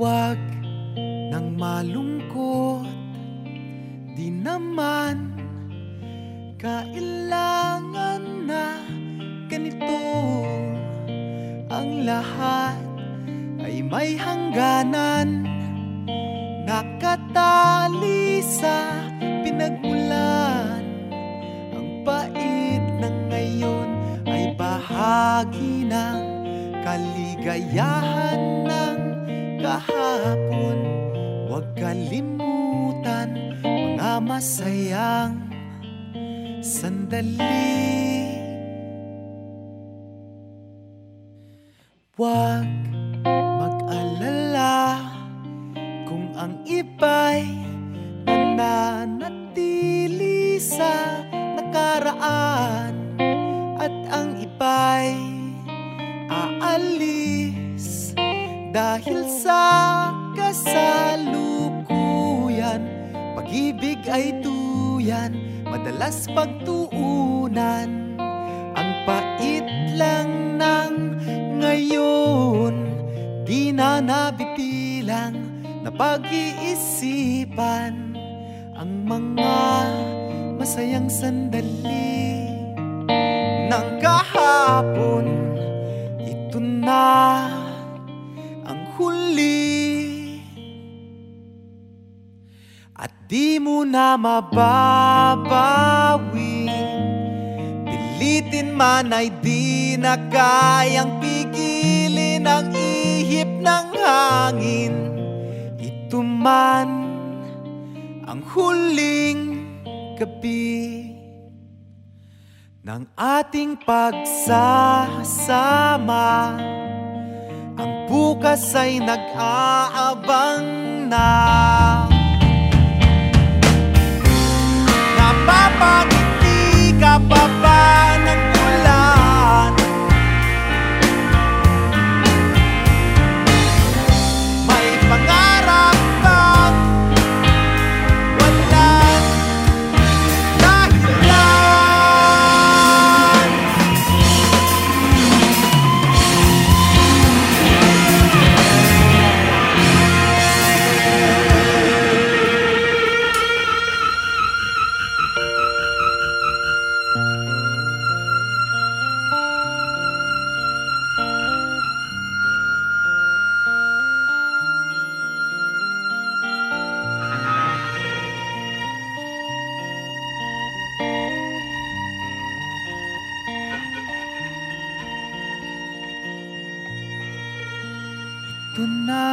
Huwag nang malungkot. Di naman kailangan na ganito. Ang lahat ay may hangganan. Nakatali sa pinagmulan Ang pait ng ngayon ay bahagi ng kaligayahan kahapon Huwag kalimutan mga masayang sandali. Huwag mag-alala kung ang iba'y nananatili sa nakaraan at ang iba'y aalis dahil sa kasalukuyan pag-ibig ay tuyan madalas pagtuunan. Ang pait lang ng ngayon di na nabibilang na pag-iisipan. Ang mga masayang sandali ng kahapon ito na di mo na mababawi Pilitin man ay di na kayang pigilin ang ihip ng hangin. Ito man ang huling gabi ng ating pagsasama. Ang bukas ay nag-aabang na my Ito na